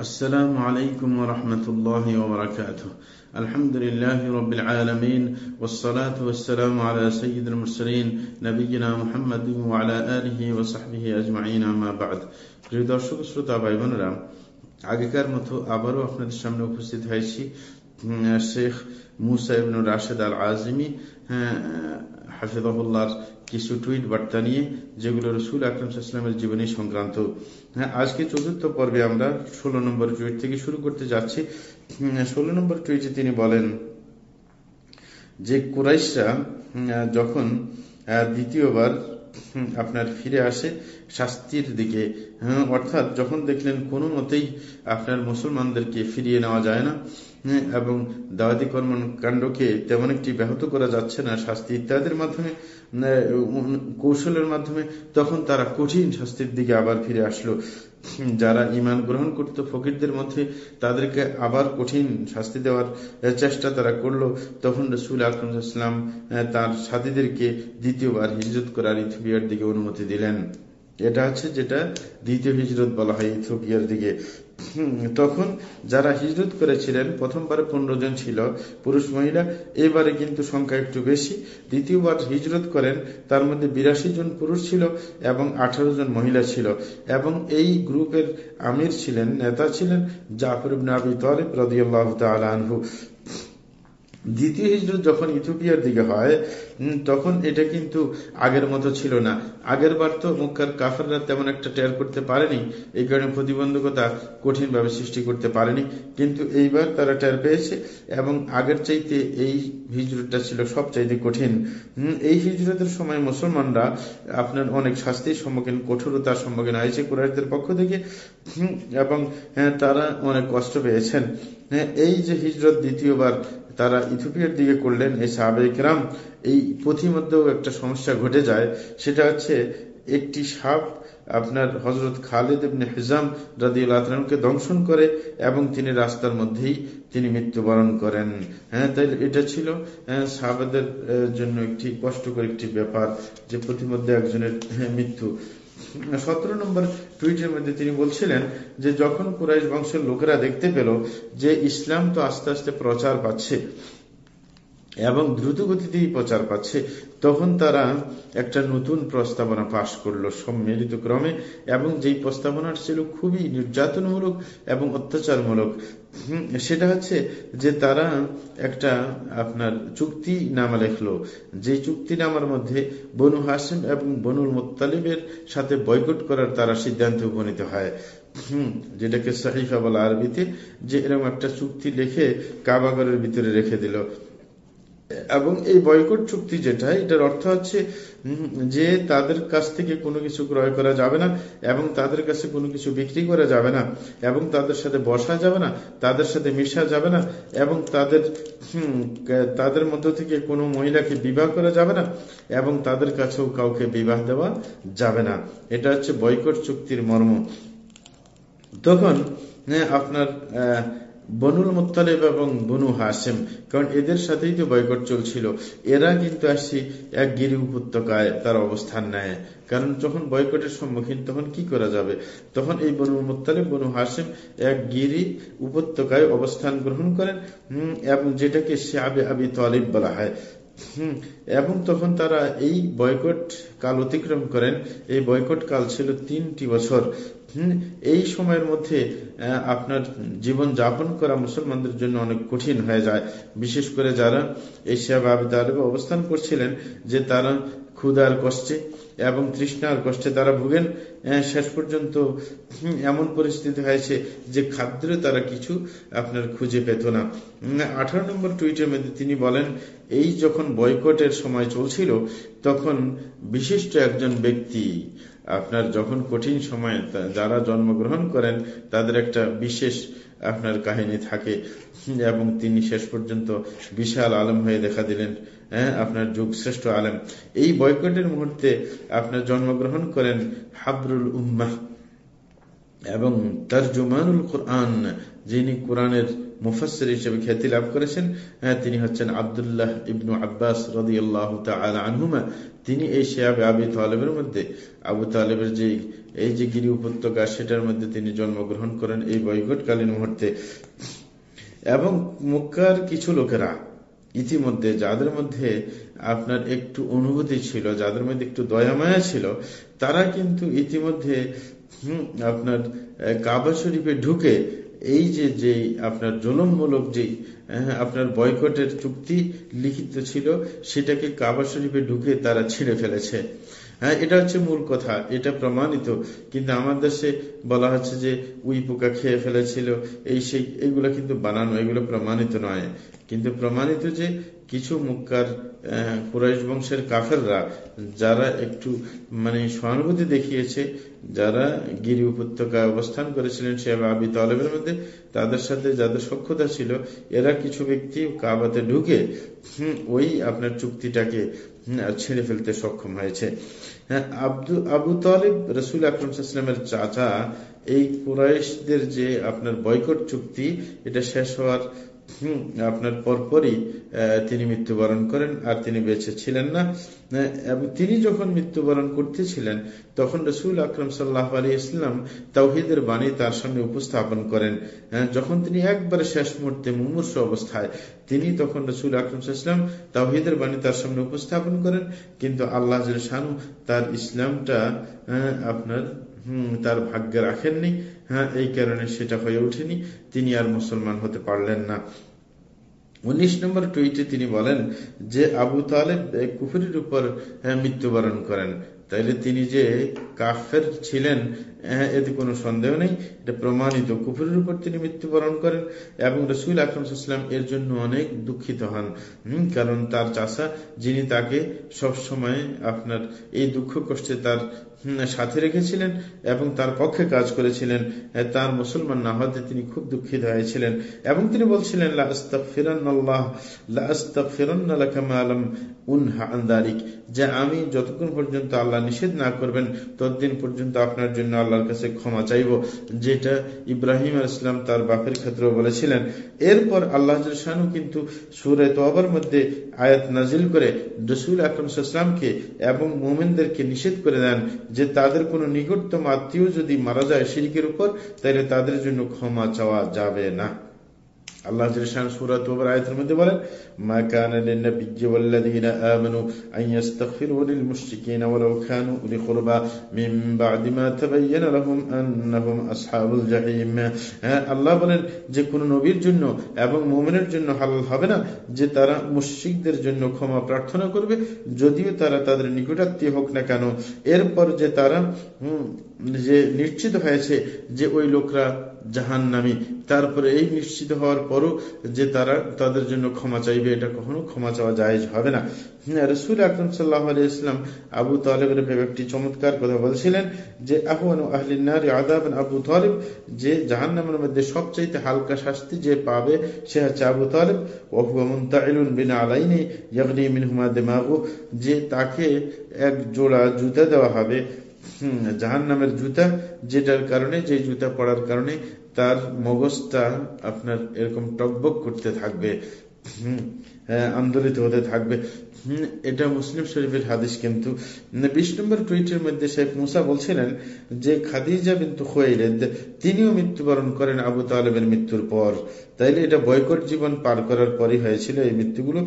السلام عليكم ورحمة الله وبركاته الحمد لله رب العالمين والصلاة والسلام على سيد المرسلين نبينا محمد وعلى آله وصحبه أجمعين أما بعد প্রিয় দর্শক শ্রোতা ভাই বোনেরা আগেকার মতো আবারও আপনাদের সামনে উপস্থিত হয়েছি শেখ মুসা ইবনুর রাশেদ আল আজমি হাফিদুল্লাহর কিছু টুইট বার্তা নিয়ে যেগুলো রসুল আকরম ইসলামের জীবনী সংক্রান্ত। হ্যাঁ আজকে চতুর্থ পর্বে আমরা ষোলো নম্বর টুইট থেকে শুরু করতে যাচ্ছি। ষোলো নম্বর টুইটে তিনি বলেন যে কুরাইশরা যখন দ্বিতীয়বার আপনার ফিরে আসে শাস্তির দিকে। অর্থাৎ যখন দেখলেন কোনো মতেই আপনার মুসলমানদেরকে ফিরিয়ে নেওয়া যায় না এবং দাওয়াতি কর্মকাণ্ডকে তেমন একটি ব্যাহত করা যাচ্ছে না শাস্তি ইত্যাদির মাধ্যমে কৌশলের মাধ্যমে, তখন তারা কঠিন শাস্তির দিকে আবার ফিরে আসলো। যারা ইমান গ্রহণ করত, ফকিরদের মধ্যে তাদেরকে আবার কঠিন শাস্তি দেওয়ার চেষ্টা তারা করল। তখন রসুল আকরমসাল্লাম তার সাথীদেরকে দ্বিতীয়বার হিজরত করার ইথোপিয়ার দিকে অনুমতি দিলেন। এটা হচ্ছে যেটা দ্বিতীয় হিজরত বলা হয় ইথিওপিয়ার দিকে। তখন যারা হিজরত করেছিলেন, প্রথমবার পনেরো জন ছিল, পুরুষ মহিলা, এবারে কিন্তু সংখ্যা একটু বেশি। দ্বিতীয়বার হিজরত করেন, তার মধ্যে বিরাশি জন পুরুষ ছিল এবং আঠারো জন মহিলা ছিল। এবং এই গ্রুপের আমির ছিলেন, নেতা ছিলেন জাফর ইবনে আবি তরিফ রদিয়াল্লাহ দ্বিতীয় হিজরত যখন ইথিওপিয়ার দিকে হয় তখন এটা কিন্তু আগের মতো ছিল না। আগের বার তো মুখার কাফাররা তেমন একটা টের করতে পারেনি এই কারণে প্রতিবন্ধকতা কঠিনভাবে সৃষ্টি করতে পারেনি। কিন্তু এইবার তারা টের পেয়েছে এবং আগের চাইতে এই হিজরতটা ছিল সব চাইতে কঠিন এই হিজরতের সময় মুসলমানরা আপনার অনেক শাস্তির সম্মুখীন কঠোরতার সম্মুখীন হয়েছে কুরাইশদের পক্ষ থেকে এবং হ্যাঁ, তারা অনেক কষ্ট পেয়েছেন। হ্যাঁ, এই যে হিজরত দ্বিতীয়বার তারা ইথিওপিয়ার দিকে করলেন এই সাহাবেকরাম এই পথিমধ্যেও একটা সমস্যা ঘটে যায় সেটা হচ্ছে একটি সাপ আপনার হজরত খালিদ হিজাম রাদিউল্লাহকে দংশন করে এবং তিনি রাস্তার মধ্যেই তিনি মৃত্যুবরণ করেন। হ্যাঁ তাই এটা ছিল হ্যাঁ, সাহাবাদের জন্য একটি কষ্টকর একটি ব্যাপার যে প্রতিমধ্যে একজনের হ্যাঁ, মৃত্যু। সতেরো নম্বর টুইটের মধ্যে তিনি বলছিলেন যে, যখন কুরাইশ বংশের লোকেরা দেখতে পেল যে ইসলাম তো আস্তে আস্তে প্রচার পাচ্ছে এবং দ্রুত গতিতেই প্রচার পাচ্ছে, তখন তারা একটা নতুন প্রস্তাবনা পাশ করল সম্মিলিত ক্রমে, এবং যেই প্রস্তাবনার ছিল খুবই নির্যাতনমূলক এবং অত্যাচারমূলক। সেটা হচ্ছে যে তারা একটা আপনার চুক্তি নামা লেখলো যে চুক্তি নামার মধ্যে বনু হাসিম এবং বনুল মোত্তালিবের সাথে বয়কট করার তারা সিদ্ধান্ত উপনীত হয়। যেটাকে সাহিফা বলা আরবিতে, যে এরকম একটা চুক্তি লিখে কাবাগরের ভিতরে রেখে দিল। এবং এই বয়কট চুক্তি যেটা, এটার অর্থ হচ্ছে যে তাদের কাছ থেকে কোনো কিছু ক্রয় করা যাবে না এবং তাদের কাছে কোনো কিছু বিক্রি করা যাবে না এবং তাদের সাথে বসা যাবে না, তাদের সাথে মিশা যাবে না এবং তাদের তাদের মধ্য থেকে কোনো মহিলাকে বিবাহ করা যাবে না এবং তাদের কাছেও কাউকে বিবাহ দেওয়া যাবে না। এটা হচ্ছে বয়কট চুক্তির মর্ম। তখন আপনার, আহ বনুল মুতালেব এবং বনু হাসেম, কারণ এদের সাথেই তো বয়কট চলছিল। এরা কিন্তু আসছি এক গিরি উপত্যকায় তার অবস্থান নেয়। কারণ যখন বয়কটের সম্মুখীন তখন কি করা যাবে? তখন এই বনুল মুতালেব বনু হাসেম এক গিরি উপত্যকায় অবস্থান গ্রহণ করেন এবং যেটাকে সে আবে আবি তালিব বলা হয়। এবং তখন তারা এই বয়কট কাল অতিক্রম করেন। এই বয়কট কাল ছিল তিনটি বছর। এই সময়ের মধ্যে আপনার জীবন যাপন করা মুসলমানদের জন্য অনেক কঠিন হয়ে যায়। বিশেষ করে যারা এশিয়া বা অবস্থান করছিলেন, যে তারা ক্ষুদার কষ্টে এবং তৃষ্ণার কষ্টে তারা ভুগেন। শেষ পর্যন্ত এমন পরিস্থিতি হয়েছে যে খাদ্য তারা কিছু আপনার খুঁজে পেত না। আঠারো নম্বর টুইটের মধ্যে তিনি বলেন, এই যখন বয়কটের সময় চলছিল, তখন বিশিষ্ট একজন ব্যক্তি আপনার যখন কঠিন সময় যারা জন্মগ্রহণ করেন, তাদের একটা বিশেষ আপনার কাহিনী থাকে। এবং তিনি শেষ পর্যন্ত বিশাল আলম হয়ে দেখা দিলেন। হ্যাঁ আপনার যুগ শ্রেষ্ঠ আলেম। এই বয়কটের মুহূর্তে আপনার জন্মগ্রহণ করেন হাবরুল উম্মাহ এবং তর্জুমানুল কোরআন যিনি কোরআনের মুফাসের হিসেবে খ্যাতি লাভ করেছেন হ্যাঁ, তিনি হচ্ছেন আবদুল্লাহ ইবনু আব্বাস রদি আনহুমা। তিনি এই শেয়াবে আবি তালেবের মধ্যে আবু তালেবের যে এই যে গিরি উপত্যকা সেটার মধ্যে তিনি জন্মগ্রহণ করেন এই বৈকটকালীন মুহূর্তে। এবং মুক্কার কিছু লোকেরা ইতিমধ্যে যাদের মধ্যে আপনার একটু অনুভূতি ছিল, যাদের মধ্যে একটু দয়ামায়া ছিল, তারা কিন্তু ইতিমধ্যে আপনার কাবা শরীফে ঢুকে এই যে যে আপনার জলমমূলক যেই আপনার বয়কটের চুক্তি লিখিত ছিল, সেটাকে কাবা শরীফে ঢুকে তারা ছিঁড়ে ফেলেছে। হ্যাঁ এটা হচ্ছে মূল কথা, এটা প্রমাণিত। কিন্তু আমার দেশে বলা হচ্ছে যে, উই পোকা খেয়ে ফেলেছিল, এই সেই, এগুলো কিন্তু বানানো, এগুলো প্রমাণিত নয়। কিন্তু প্রমাণিত যে, কিছু মুক্কার কুরাইশ বংশের কাফেররা, যারা একটু মানে সহানুভূতি দেখিয়েছে, যারা গিরি উপত্যকায় অবস্থান করেছিলেন সে আবি তলেবের মধ্যে, তাদের সাথে যাদের সক্ষতা ছিল, এরা কিছু ব্যক্তি কাবাতে ঢুকে ওই আপনার চুক্তিটাকে ছেড়ে ফেলতে সক্ষম হয়েছে। হ্যাঁ আব্দু, আবু তালিব রসুল আকরমের চাচা, এই কুরাইশদের যে আপনার বয়কট চুক্তি, এটা শেষ হওয়ার আপনার পরপরই তিনি মৃত্যুবরণ করেন, আর তিনি বেঁচে ছিলেন না। এবং তিনি যখন মৃত্যুবরণ করতেছিলেন, তখন রসুল আকরম সাল্লাহ আলী ইসলাম তাওহিদের বাণী তার সামনে উপস্থাপন করেন। যখন তিনি একবারে শেষ মুহূর্তে মুমূর্ষ অবস্থায়, তিনি তখন রসুল আকরম ইসলাম তাওহিদের বাণী তার সামনে উপস্থাপন করেন। কিন্তু আল্লাহ শানু তার ইসলামটা আপনার তার ভাগ্যে রাখেননি। হ্যাঁ এই কারণে সেটা হয়ে ওঠেনি। তিনি আর মুসলমান হতে পারলেন না। উনিশ নম্বর টুইটে তিনি বলেন যে, আবু তালেব কুফুরির উপর মৃত্যুবরণ করেন। তাইলে তিনি যে কাফের ছিলেন এতে কোনো সন্দেহ নেই। এটা প্রমাণিত। কুফুরের উপর তিনি মৃত্যুবরণ করেন এবং রসুল আকরমসাল্লাম এর জন্য অনেক দুঃখিত হন। কারণ তার চাষা যিনি তাকে সব সময় আপনার এই দুঃখ কষ্টে তার সাথে রেখেছিলেন এবং তার পক্ষে কাজ করেছিলেন। তার মুসলমান না হতে তিনি খুব দুঃখিত হয়েছিলেন। এবং তিনি বলছিলেন যে আমি যতক্ষণ পর্যন্ত আল্লাহ নিষেধ না করবেন, ততদিন পর্যন্ত আপনার জন্য আল্লাহর কাছে ক্ষমা চাইব। যেটা ইব্রাহিম ইসলাম তার বাপের ক্ষেত্রে বলেছিলেন। এরপর আল্লাহ শানু কিন্তু সুরে তোয়াবার মধ্যে আয়াত নাজিল করে রসুল আকরমকে এবং মোমেনদেরকে নিষেধ করে দেন যে তাদের কোনো নিকটতম আত্মীয় যদি মারা যায় শিরিকের উপর তাহলে তাদের জন্য ক্ষমা চাওয়া যাবে না। আল্লাহ সুরাত আয়তের মধ্যে বলেন, মা কানা লিন-নাবিয়্যি ওয়াল্লাযীনা আমানু আন ইস্তাগফিরু লিল-মুশরিকিনা ওয়ালাউ কানু উলি কুরবা মিন বা'দি মা তাবায়্যানা লাহুম আন্নাহুম আসহাবুল জাহিম। আল্লাহ বলেন, যে কোন নবীর জন্য এবং মুমিনের জন্য হালাল হবে না, যে তারা মুশরিকদের জন্য ক্ষমা প্রার্থনা করবে, যদিও তারা তাদের নিকটাত্মীয় হোক না কেন। এরপর যে তারা যে নিশ্চিত হয়েছে যে ওই লোকরা জাহান নামি তারপরে এই নিশ্চিত হওয়ার পরও যে তারা তাদের জন্য ক্ষমা চাইবে, এটা কখনো ক্ষমা চাওয়া যায় হবে না। রসুল আকরম সাল্লাহ ইসলাম আবু তালেবের একটি চমৎকার কথা বলছিলেন যে আহ্বান আহলিনারি আদাবেন আবু তালেব যে জাহান নামের মধ্যে সবচাইতে হালকা শাস্তি যে পাবে সে হচ্ছে আবু তালেব। ওহুয়ামুন তাইলুন বিনা আলাইনি ইয়াগনি মিনহুমা দেমাগু যে তাকে এক জোড়া জুতা দেওয়া হবে। জাহান নামের জুতা যেটার কারণে যে জুতা পড়ার কারণে তার মগজটা আপনার এরকম টকবক করতে থাকবে হ্যাঁ, আন্দোলিত হতে থাকবে। এটা মুসলিম শরীফের হাদিস কিন্তু বিশ নম্বর টুইটের মধ্যে শেখ মুসা বলছিলেন যে খাদিজা বিন্তু খোয়াইলেদ তিনিও মৃত্যুবরণ করেন আবু তালেবের মৃত্যুর পর। তাইলে এটা বয়কট জীবন পার করার পরই হয়েছিল এই মৃত্যুগুলো।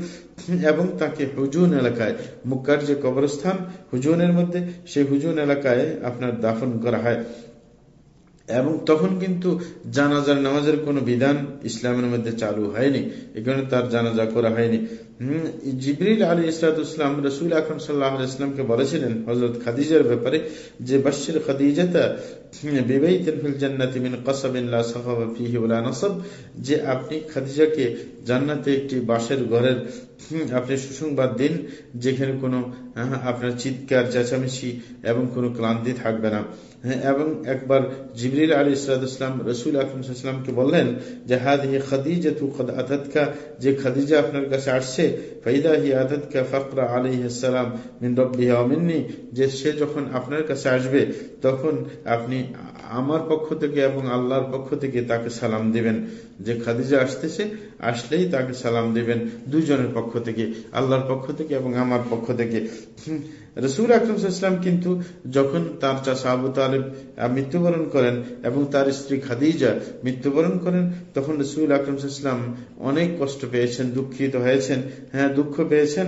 এবং তাকে হুজুন এলাকায়, মুক্কার যে কবরস্থান, হুজুনের মধ্যে, সেই হুজুন এলাকায় আপনার দাফন করা হয়। এবং তখন কিন্তু জানাজার নামাজের কোনো বিধান ইসলামের মধ্যে চালু হয়নি। এখানে তার জানাজা করা হয়নি। জিবরিল আলী ইসলাতাম রসুল আকরম সাল্লাহ ইসলামকে বলেছিলেন হজরত খাদিজার ব্যাপারে যে বাশির খাদিজাতা যে, আপনি খাদিজাকে জান্নাতে একটি বাঁশের ঘরের আপনি সুসংবাদ দিন, যেখানে কোনো আপনার চিৎকার, চেঁচামেচি এবং কোনো ক্লান্তি থাকবে না। এবং একবার জিবরিল আলী ইসলাম রসুল আকরমকে বললেন যে হাদ হি খাদিজা তু আতাতকা যে খাদিজা আপনার কাছে আসছে, ফাইদা হি আতাতকা ফকরা আলী সালাম মিন রব্বিহা মিন্নি যে সে যখন আপনার কাছে আসবে, তখন আপনি আমার পক্ষ থেকে এবং আল্লাহর পক্ষ থেকে তাকে সালাম দিবেন। যে খাদিজা আসতেছে, আসলেই তাকে সালাম দিবেন দুজনের পক্ষ থেকে, আল্লাহর পক্ষ থেকে এবং আমার পক্ষ থেকে। রসুল আকরমসাল্লাম কিন্তু যখন তার চাষা আবু তালেব মৃত্যুবরণ করেন এবং তার স্ত্রী খাদিজা মৃত্যুবরণ করেন, তখন রসুল আকরমসাল্লাম অনেক কষ্ট পেয়েছেন, দুঃখিত হয়েছেন হ্যাঁ দুঃখ পেয়েছেন।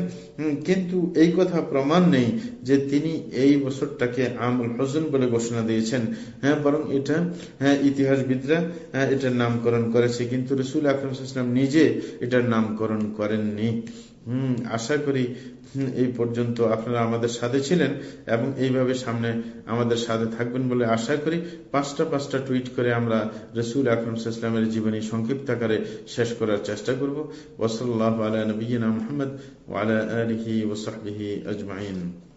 কিন্তু এই কথা প্রমাণ নেই যে তিনি এই বছরটাকে আমল হজন বলে ঘোষণা দিয়েছেন। হ্যাঁ বরং এটা হ্যাঁ ইতিহাসবিদরা হ্যাঁ এটার নামকরণ করেছে। কিন্তু রসুল আকরমসাল্লাম নিজে এটার নামকরণ করেননি। হম, আশা করি এই পর্যন্ত আপনারা আমাদের সাথে ছিলেন এবং এইভাবে সামনে আমাদের সাথে থাকবেন বলে আশা করি। পাঁচটা পাঁচটা টুইট করে আমরা রসুল আকরম ইসলামের জীবনী সংক্ষিপ্ত আকারে শেষ করার চেষ্টা করব। ওসল্লাহ আলা মোহাম্মদ ওয়ালা আলহি ওসাহি আজমাইন।